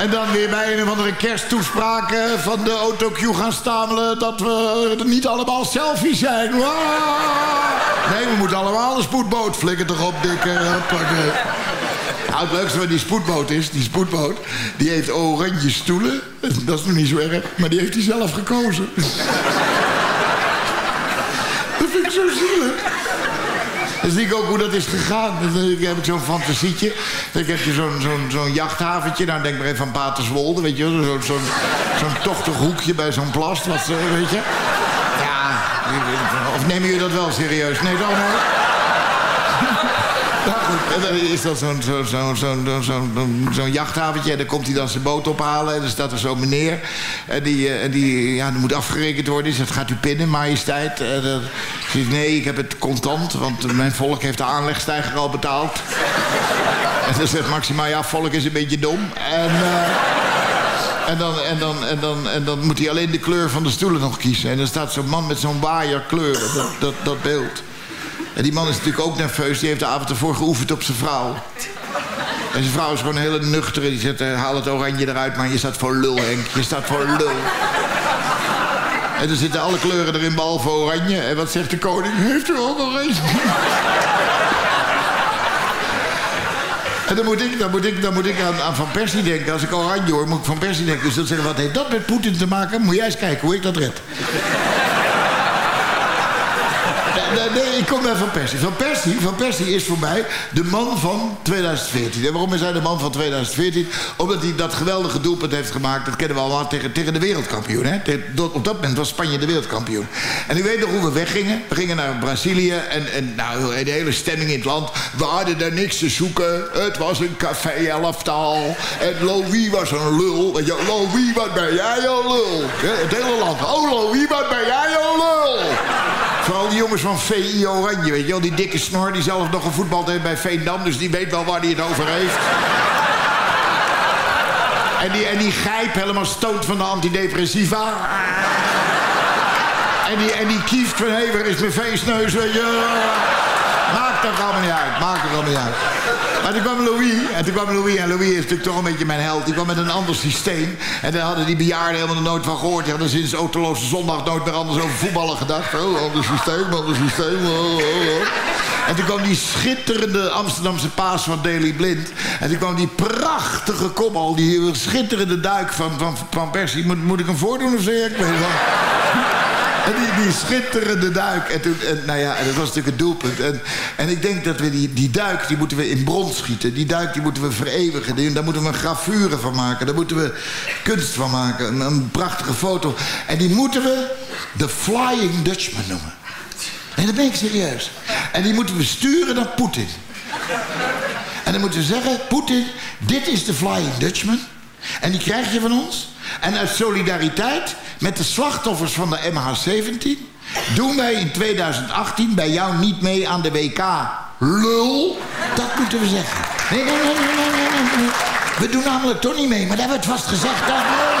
En dan weer bij een of andere kersttoespraak eh, van de autocue gaan stamelen... dat we niet allemaal selfies zijn. Waaah! Nee, we moeten allemaal een spoedboot. Flikker toch op, dikke. Hoppakee. Nou, het leukste van die spoedboot is, die spoedboot... die heeft oranje stoelen. Dat is nog niet zo erg, maar die heeft hij zelf gekozen. Dat vind ik zo zielig. Dan zie ik ook hoe dat is gegaan. Dan heb ik zo'n fantasietje. Dan heb je zo'n zo'n zo'n jachthaventje. Nou, denk maar even aan Paterswolde, weet je. Zo'n zo'n zo'n tochtig hoekje bij zo'n plast, wat, weet je. Ja, of nemen jullie dat wel serieus? Nee, toch nee? En dan is dat zo'n zo, jachthaventje. En dan komt hij dan zijn boot ophalen. En dan staat er zo'n meneer. En die, eh, en die ja, moet afgerekend worden. Die zegt, gaat u pinnen, majesteit? En dan zegt nee, ik heb het contant. Want mijn volk heeft de aanlegstijger al betaald. En dan zegt Maxima, ja, volk is een beetje dom. En... eh, en dan, en, dan, en, dan, en dan moet hij alleen de kleur van de stoelen nog kiezen. En dan staat zo'n man met zo'n waaier kleuren, dat, dat, dat beeld. En die man is natuurlijk ook nerveus. Die heeft de avond ervoor geoefend op zijn vrouw. En zijn vrouw is gewoon een hele nuchtere. Die zegt, eh, haal het oranje eruit, maar je staat voor lul, Henk. Je staat voor lul. En dan zitten alle kleuren erin, behalve oranje. En wat zegt de koning? Heeft u ook oranje? En dan moet ik, dan moet ik, dan moet ik aan, aan Van Persie denken. Als ik oranje hoor, moet ik Van Persie denken. Dus dan zeggen, wat heeft dat met Poetin te maken? Moet jij eens kijken hoe ik dat red. Nee, nee, ik kom bij Van Persie. Van Persie, Van Persie is voor mij de man van 2014. En waarom is hij de man van 2014? Omdat hij dat geweldige doelpunt heeft gemaakt. Dat kennen we allemaal tegen, tegen de wereldkampioen. Hè? Op dat moment was Spanje de wereldkampioen. En u weet nog hoe we weggingen. We gingen naar Brazilië. En, en nou, de hele stemming in het land. We hadden daar niks te zoeken. Het was een café-elftal. En Louis was een lul. Louis, wat ben jij een lul? Het hele land. Oh, Louis, wat ben jij een lul? Vooral die jongens van VI Oranje, weet je wel. Die dikke snor die zelf nog gevoetbald heeft bij Veendam. Dus die weet wel waar hij het over heeft. En die, en die gijp helemaal stoot van de antidepressiva. En die, en die kieft van, hé, waar is mijn feestneus, weet. Maakt er allemaal niet uit, maakt er allemaal niet uit. Maar toen kwam Louis, en toen kwam Louis, en Louis is natuurlijk toch een beetje mijn held. Die kwam met een ander systeem. En daar hadden die bejaarden helemaal nooit van gehoord. Die hadden sinds autoloze zondag nooit meer anders over voetballen gedacht. Oh, ander systeem, ander systeem. oh, oh, oh. En toen kwam die schitterende Amsterdamse paas van Daily Blind. En toen kwam die prachtige kopbal, die schitterende duik van, van, Persie. Moet, moet ik hem voordoen of? Ja, Ik weet. En die, die schitterende duik. En, nou ja, en dat was natuurlijk het doelpunt. En, en ik denk dat we die, die duik, die moeten we in brons schieten. Die duik, die moeten we vereeuwigen. Die, daar moeten we gravure van maken. Daar moeten we kunst van maken. Een, een prachtige foto. En die moeten we de Flying Dutchman noemen. En dat ben ik serieus. En die moeten we sturen naar Poetin. En dan moeten we zeggen, Poetin, dit is de Flying Dutchman. En die krijg je van ons. En uit solidariteit met de slachtoffers van de MH17... doen wij in 2018 bij jou niet mee aan de WK. Lul, dat moeten we zeggen. We doen namelijk toch niet mee, maar daar hebben we het vast gezegd. Dat is lul.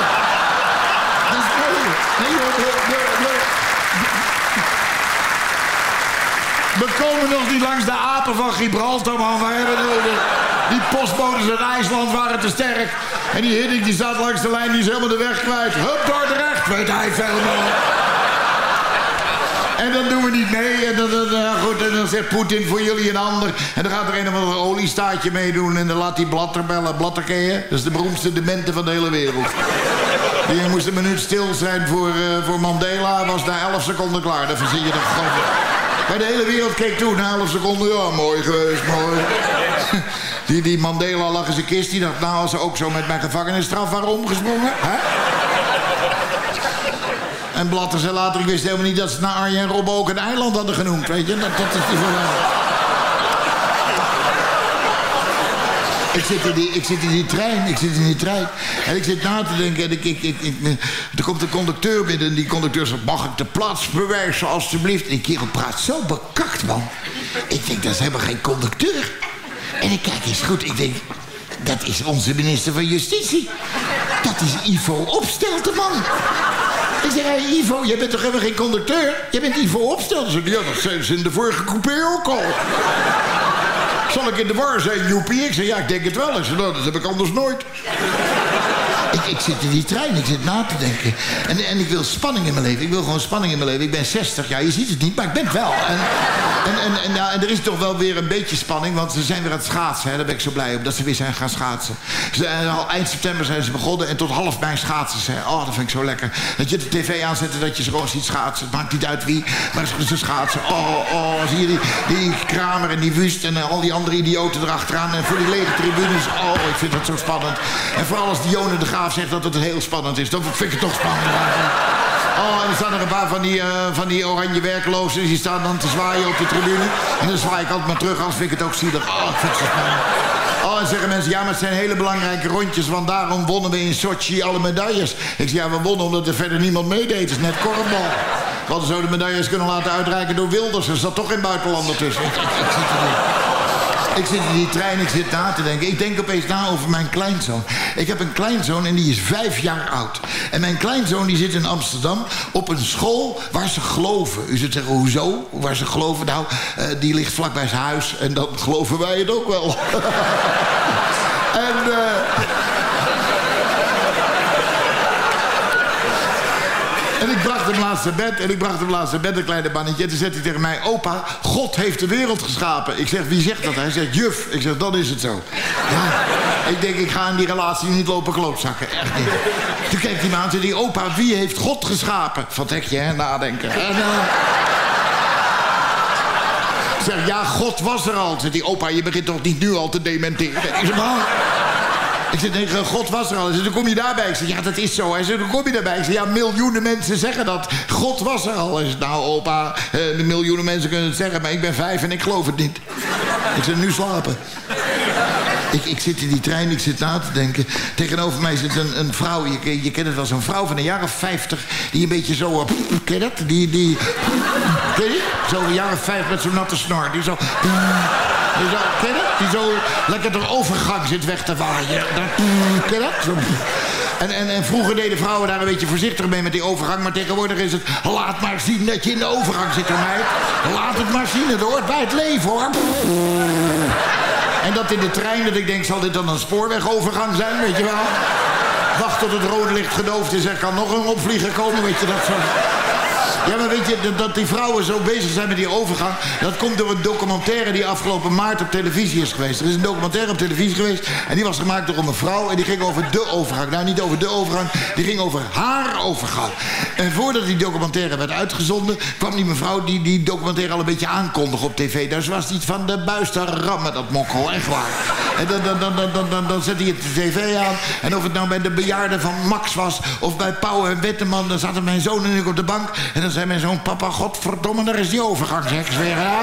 Dat is lul. We komen nog niet langs de apen van Gibraltar, man. Hebben we de, die postbodes uit IJsland waren te sterk. En die Hiddink die staat langs de lijn, die is helemaal de weg kwijt. Hup, Dordrecht, weet hij veel man. En dan doen we niet mee. En dan, dan, goed, en dan zegt Poetin voor jullie een ander. En dan gaat er een of ander oliestaatje meedoen. En dan laat hij Blatter bellen. Blatter? Dat is de beroemdste demente van de hele wereld. Die moest een minuut stil zijn voor, eh, voor Mandela. Was na 11 seconden klaar. Dan verzin je dat gewoon. Maar de hele wereld keek toe na 11 seconden. Ja, mooi geweest, mooi. Die, die Mandela lag in zijn kist. Die dacht, nou, als ze ook zo met mijn gevangenisstraf waren omgesprongen. Hè? En Blatter zei later, ik wist helemaal niet dat ze naar Arjen en Robben ook een eiland hadden genoemd. Weet je, dat, dat is die verhaal. Ik zit, in die, ik zit in die trein, ik zit in die trein. En ik zit na te denken en ik, ik, ik, ik, er komt een conducteur binnen. En die conducteur zegt, mag ik de plaats bewijzen alstublieft? En die kerel praat zo bekakt, man. Ik denk, dat is helemaal geen conducteur. En ik kijk eens goed, ik denk, dat is onze minister van Justitie. Dat is Ivo Opstelten, man. Ik zeg, hey, Ivo, jij bent toch helemaal geen conducteur? Jij bent Ivo Opstelten. Zeg, Ja, dat zijn ze in de vorige coupé ook al. Zal ik in de war zijn, Joepie? Ik zei, ja, ik denk het wel. Ik zei, nou, dat heb ik anders nooit. Ik, zit in die trein, ik zit na te denken. En, en ik wil spanning in mijn leven. Ik wil gewoon spanning in mijn leven. Ik ben 60, ja, je ziet het niet, maar ik ben het wel. En, en, en, en, ja, en er is toch wel weer een beetje spanning, want ze zijn weer aan het schaatsen. Hè. Daar ben ik zo blij op, dat ze weer zijn gaan schaatsen. Ze, al eind september zijn ze begonnen en tot half mei schaatsen ze. Oh, dat vind ik zo lekker. Dat je de tv aanzet en dat je ze gewoon ziet schaatsen. Het maakt niet uit wie, maar ze, ze schaatsen. Oh, oh, zie je die, die Kramer en die Wust en eh, al die andere idioten erachteraan. En voor die lege tribunes. Oh, ik vind dat zo spannend. En vooral als Dionne de Graaf zegt dat het heel spannend is. Dan vind ik toch spannend. Oh, en er staan er een paar van die, eh, van die oranje werklozen. Die staan dan te zwaaien op de tribune. En dan zwaai ik altijd maar terug, anders vind ik het ook zielig. Oh, ik vind het zo fijn. Oh, en zeggen mensen, ja, maar het zijn hele belangrijke rondjes... want daarom wonnen we in Sochi alle medailles. Ik zeg, ja, we wonnen omdat er verder niemand meedeed. Het is net korfbal. We hadden zo de medailles kunnen laten uitreiken door Wilders. Er zat toch geen buitenlander tussen. Ik, ik, ik ik zit in die trein, ik zit na te denken. Ik denk opeens na over mijn kleinzoon. Ik heb een kleinzoon en die is vijf jaar oud. En mijn kleinzoon die zit in Amsterdam op een school waar ze geloven. U zult zeggen, hoezo? Waar ze geloven? Nou, eh, die ligt vlakbij zijn huis en dan geloven wij het ook wel. en... eh, En ik bracht hem laatst naar bed. En ik bracht hem laatst naar bed, een kleine mannetje. En toen zegt hij tegen mij, opa, God heeft de wereld geschapen. Ik zeg, wie zegt dat? Hij zegt, juf. Ik zeg, dan is het zo. Ja, ik denk, ik ga in die relatie niet lopen klootzakken. Echt niet. Toen kijkt hij me aan en zei hij, opa, wie heeft God geschapen? Van tekje, hè, nadenken. En, eh, ik zeg, ja, God was er al. Zegt hij, opa, je begint toch niet nu al te dementeren? Ik maar... Ik zeg tegen God was er al. Zegt, hoe kom je daarbij? Ik zeg, ja, dat is zo. Zegt, hoe kom je daarbij? Ik zeg, ja, miljoenen mensen zeggen dat. God was er al. Zegt, nou opa, eh, miljoenen mensen kunnen het zeggen... maar ik ben vijf en ik geloof het niet. Ik zeg, nu slapen. Ik, ik zit in die trein, ik zit na te denken. Tegenover mij zit een, een vrouw, je, ken- je kent het wel, zo'n vrouw van jaar of vijftig... die een beetje zo... eh, ken je dat? Die, die... Ken je? Zo jaar of vijf met zo'n natte snor. Die zo... Die zo, ken je dat? Die zo lekker door overgang zit weg te waaien. Ken je dat? En, en, en vroeger deden vrouwen daar een beetje voorzichtig mee met die overgang. Maar tegenwoordig is het... Laat maar zien dat je in de overgang zit, meid. Laat het maar zien, het bij het leven, hoor. Dat in de trein, dat ik denk, zal dit dan een spoorwegovergang zijn, weet je wel? Wacht tot het rode licht gedoofd is, er kan nog een opvlieger komen, weet je dat. Ja, maar weet je, dat- die vrouwen zo bezig zijn met die overgang... dat komt door een documentaire die afgelopen maart op televisie is geweest. Er is een documentaire op televisie geweest... en die was gemaakt door een mevrouw en die ging over de overgang. Nou, niet over de overgang, die ging over haar overgang. En voordat die documentaire werd uitgezonden... kwam die mevrouw die die documentaire al een beetje aankondigde op tv. Dus was niet van de buis te rammen, dat mokkel, echt waar. En dan, dan, dan, dan, dan, dan, zette hij het tv aan... en of het nou bij de bejaarden van Max was... of bij Pauw en Wetteman, dan zaten mijn zoon en ik op de bank... en dan zei mijn zoon, papa, godverdomme, daar is die overgang, zeg eens weer. Ja.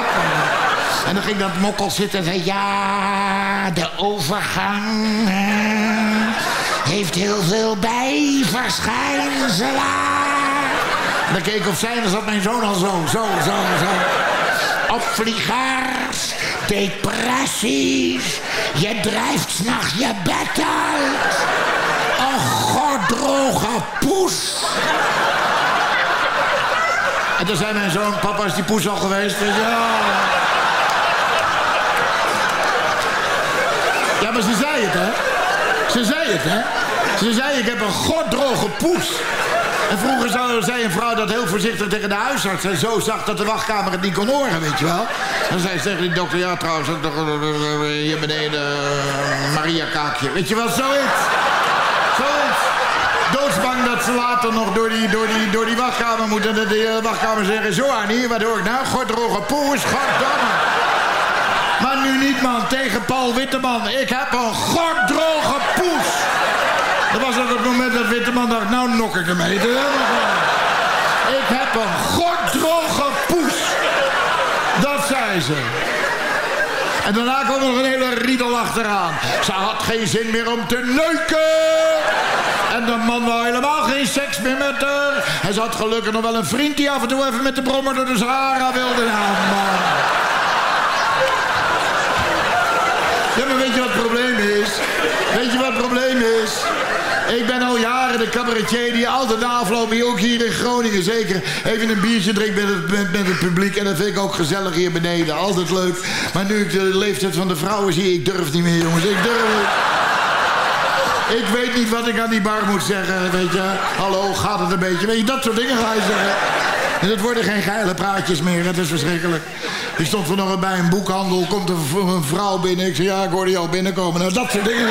En dan ging dat mokkel zitten en zei... ja, de overgang heeft heel veel bijverschijnselen. En dan keek ik op zij en dan zat mijn zoon al zo, zo, zo, zo. Opvliegers, depressies, je drijft s'nachts je bed uit. Een goddroge poes. En toen zei mijn zoon, papa is die poes al geweest? Ja. Maar ze zei het, hè? Ze zei het, hè? Ze zei, ik heb een goddroge poes. En vroeger zei een vrouw dat heel voorzichtig tegen de huisarts... en zo zag dat de wachtkamer het niet kon horen, weet je wel. Dan zei ze tegen die dokter, ja trouwens, eh, hier beneden eh, Maria Kaakje. Weet je wel, zoiets. Zoiets. Ze later nog door die, door die, door die wachtkamer moeten... en dat die eh, wachtkamer zeggen, zo Annie, wat hoor ik nou? Goddroge poes, goddamme. Maar nu niet, man. Tegen Paul Witteman. Ik heb een goddroge poes. Dat was ook het moment dat Witteman dacht... nou nok ik ermee. Ik heb een goddroge poes. Dat zei ze. En daarna kwam nog een hele riedel achteraan. Ze had geen zin meer om te neuken. En de man wou helemaal geen seks meer met haar. Ze had gelukkig nog wel een vriend die af en toe even met de brommer door de Sahara wilde. Nou, man. Ja, maar weet je wat het probleem is? Weet je wat het probleem is? Ik ben al jaren de cabaretier die altijd na afloop, ook hier in Groningen zeker, even een biertje drinkt met het, met, met het publiek. En dat vind ik ook gezellig hier beneden. Altijd leuk. Maar nu ik de leeftijd van de vrouwen zie, ik durf niet meer, jongens. Ik durf niet. Ik weet niet wat ik aan die bar moet zeggen, weet je. Hallo, gaat het een beetje? Weet je, dat soort dingen ga je zeggen. En het worden geen geile praatjes meer, het is verschrikkelijk. Ik stond vanochtend bij een boekhandel, komt v- een vrouw binnen. Ik zei, ja, ik hoorde al binnenkomen. Nou, dat soort dingen.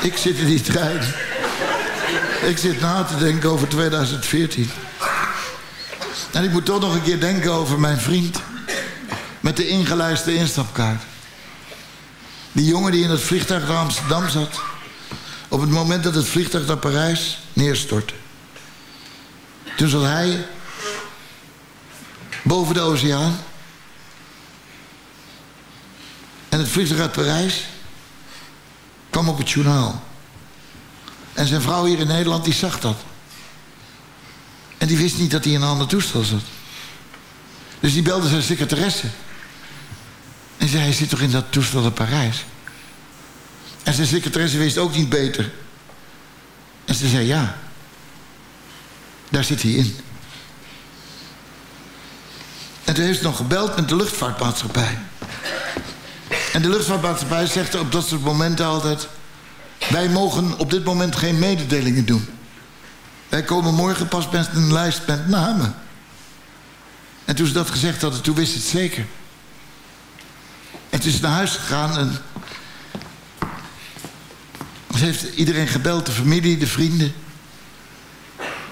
Ik zit in die trein. Ik zit na te denken over 2014. En ik moet toch nog een keer denken over mijn vriend. Met de ingelijste instapkaart. Die jongen die in het vliegtuig naar Amsterdam zat. Op het moment dat het vliegtuig naar Parijs neerstortte. Toen zat hij boven de oceaan. En het vliegtuig uit Parijs kwam op het journaal. En zijn vrouw hier in Nederland, die zag dat. En die wist niet dat hij in een ander toestel zat. Dus die belde zijn secretaresse. En zei, hij zit toch in dat toestel in Parijs? En zijn secretaresse wist ook niet beter. En ze zei, ja. Daar zit hij in. En toen heeft ze nog gebeld met de luchtvaartmaatschappij. En de luchtvaartmaatschappij zegt op dat soort momenten altijd... wij mogen op dit moment geen mededelingen doen. Wij komen morgen pas met een lijst met namen. En toen ze dat gezegd hadden, toen wist het zeker. Toen is ze naar huis gegaan en... Ze heeft iedereen gebeld, de familie, de vrienden.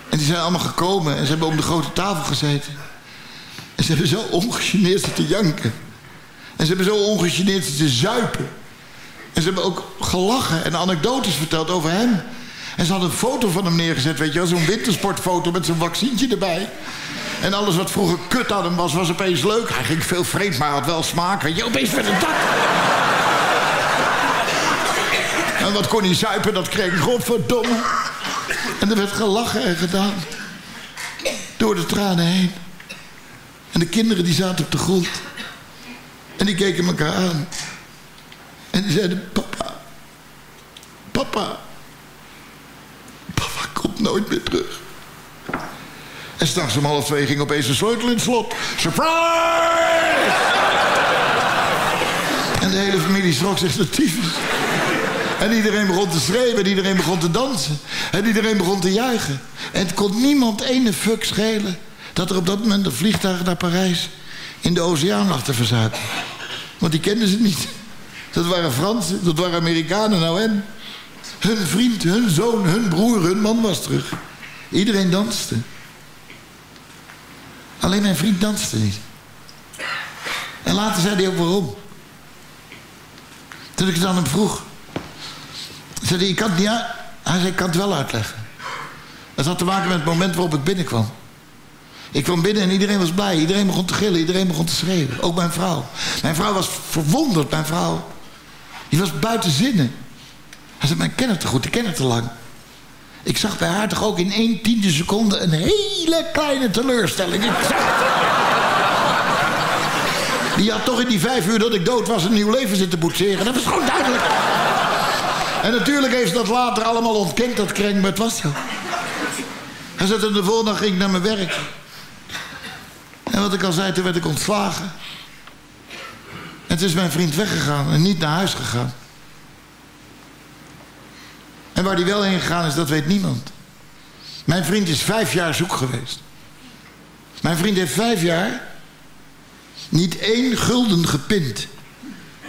En die zijn allemaal gekomen en ze hebben om de grote tafel gezeten. En ze hebben zo ongegeneerd zitten janken. En ze hebben zo ongegeneerd zitten zuipen. En ze hebben ook gelachen en anekdotes verteld over hem. En ze hadden een foto van hem neergezet, weet je wel. Zo'n wintersportfoto met zo'n vaccientje erbij. En alles wat vroeger kut aan hem was, was opeens leuk. Hij ging veel vreemd, maar had wel smaak. Weet je, opeens werd het dat. En wat kon hij zuipen, dat kreeg ik godverdomme. En er werd gelachen en gedaan. Door de tranen heen. En de kinderen die zaten op de grond. En die keken elkaar aan. En die zeiden, papa. Papa. Papa komt nooit meer terug. En s'nachts om half twee ging opeens een sleutel in het slot. Surprise! En de hele familie schrok zich de tyfus. En iedereen begon te schreeuwen en iedereen begon te dansen. En iedereen begon te juichen. En het kon niemand ene fuck schelen... dat er op dat moment een vliegtuig naar Parijs... in de oceaan lag te. Want die kenden ze niet. Dat waren Fransen, dat waren Amerikanen, nou en... Hun vriend, hun zoon, hun broer, hun man was terug. Iedereen danste. Alleen mijn vriend danste niet. En later zei hij ook waarom. Toen ik het aan hem vroeg. Zei hij, ik kan het niet. Hij zei, ik kan het wel uitleggen. Het had te maken met het moment waarop ik binnenkwam. Ik kwam binnen en iedereen was blij. Iedereen begon te gillen, iedereen begon te schreeuwen. Ook mijn vrouw. Mijn vrouw was verwonderd, mijn vrouw. Die was buiten zinnen. Hij zei, maar ik te goed, ik ken het te lang. Ik zag bij haar toch ook in één tiende seconde een hele kleine teleurstelling. Die had toch in die vijf uur dat ik dood was een nieuw leven zitten boetseren. Dat was gewoon duidelijk. En natuurlijk heeft ze dat later allemaal ontkend, dat kreng, maar het was zo. Hij zei, de volgende dag ging ik naar mijn werk. En wat ik al zei, toen werd ik ontslagen. En toen is mijn vriend weggegaan en niet naar huis gegaan. En waar hij wel heen gegaan is, dat weet niemand. Mijn vriend is vijf jaar zoek geweest. Mijn vriend heeft vijf jaar niet één gulden gepind.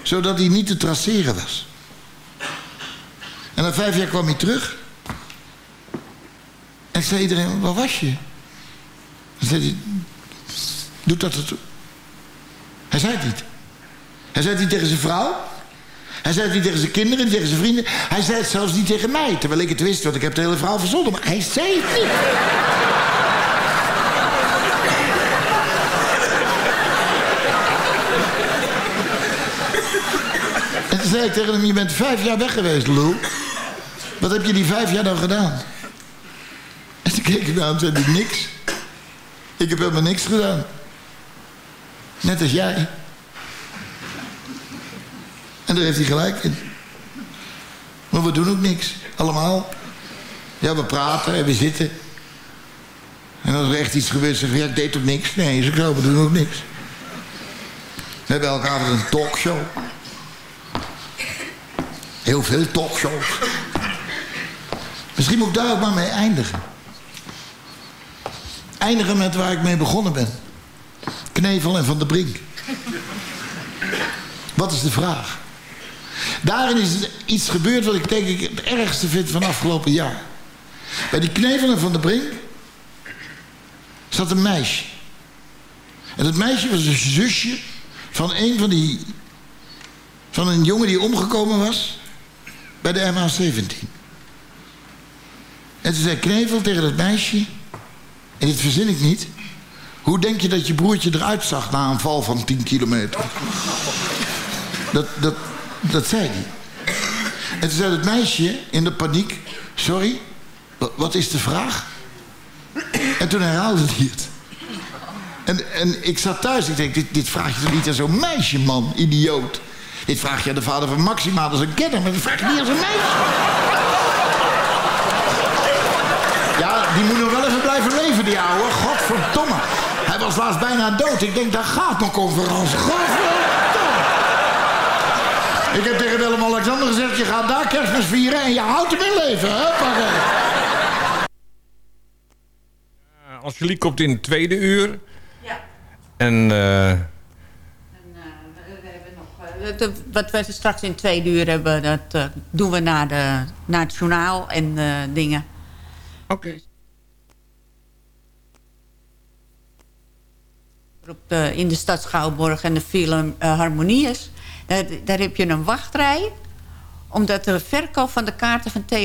Zodat hij niet te traceren was. En na vijf jaar kwam hij terug. En zei iedereen, waar was je? En zei hij, doet dat het... Hij zei het niet. Hij zei het niet tegen zijn vrouw. Hij zei het niet tegen zijn kinderen, niet tegen zijn vrienden. Hij zei het zelfs niet tegen mij. Terwijl ik het wist, want ik heb de hele verhaal verzonnen. Maar hij zei het niet. En toen zei ik tegen hem, je bent vijf jaar weg geweest, Lou. Wat heb je die vijf jaar dan gedaan? En toen keek ik naar hem en zei hij, niks. Ik heb helemaal niks gedaan. Net als jij. En daar heeft hij gelijk in. Maar we doen ook niks. Allemaal. Ja, we praten en we zitten. En als er echt iets gebeurt, zeggen ja, ik deed toch niks? Nee, ze zo, we doen ook niks. We hebben elke avond een talkshow. Heel veel talkshows. Misschien moet ik daar ook maar mee eindigen. Eindigen met waar ik mee begonnen ben. Knevel en Van der Brink. Wat is de vraag? Daarin is iets gebeurd wat ik denk ik het ergste vind van afgelopen jaar. Bij die Knevel en Van der Brink zat een meisje. En dat meisje was een zusje van een van die... van een jongen die omgekomen was bij de MH17. En toen zei Knevel tegen dat meisje... en dit verzin ik niet... hoe denk je dat je broertje eruit zag na een val van 10 kilometer? Dat, dat, dat zei hij. En toen zei het meisje in de paniek... sorry, wa- wat is de vraag? En toen herhaalde hij het. En, en ik zat thuis, ik denk, dit, dit vraag je toch niet aan zo'n meisje, man, idioot. Dit vraag je aan de vader van Maxima, is een kenner, maar dat vraag je niet aan zo'n meisje. Ja, die moet nog wel even blijven leven, die ouwe. Godverdomme. Hij was laatst bijna dood. Ik denk, daar gaat mijn conferentie. Godverdomme. Ik heb tegen Willem-Alexander gezegd, je gaat daar kerstmis vieren en je houdt hem in leven, hè? Pakken. Angelique komt in het tweede uur. Ja. En eh, Eh, de- wat we straks in twee uur hebben, dat eh, doen we na, de, na het journaal en eh, dingen. Oké. Op de, in de stad Schouwborg en de film eh, Harmonies. Daar, daar heb je een wachtrij. Omdat de verkoop van de kaarten van Theo